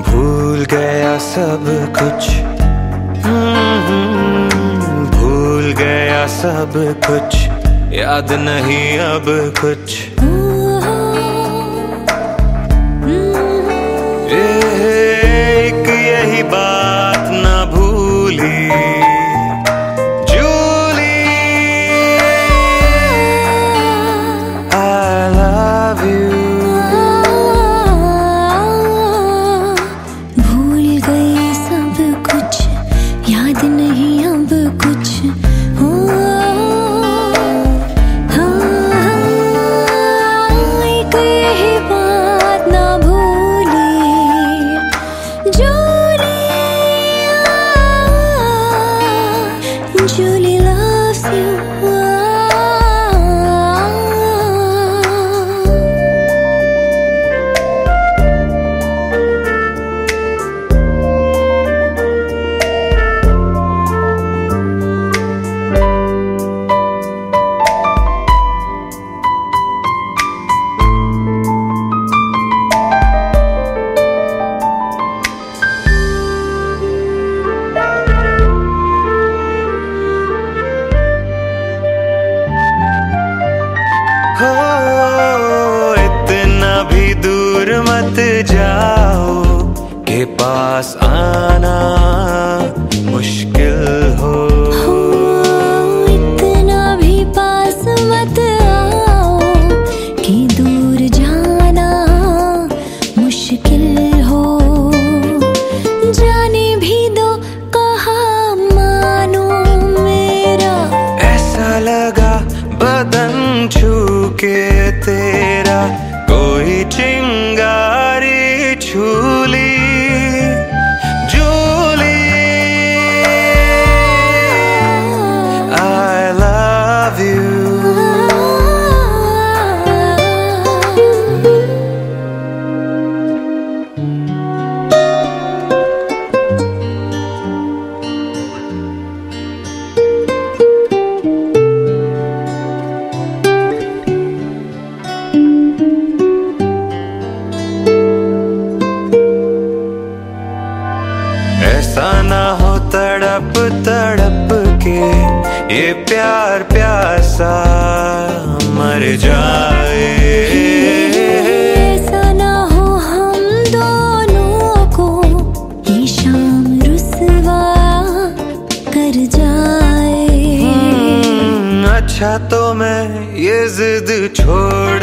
भूल गया सब कुछ। हम्म, भूल गया सब कुछ। याद नहीं अब कुछ। एक यही बात। हो इतना भी दूर मत जाओ के पास आना मुश्किल के तेरा कोई चिंगारी ऐसा ना हो तड़प तड़प के। ये प्यार प्यासा मर जाए। ऐसा ना हो हम दोनों को ये शाम रुसवा कर जाए। हम्म, अच्छा तो मैं ये जिद छोड़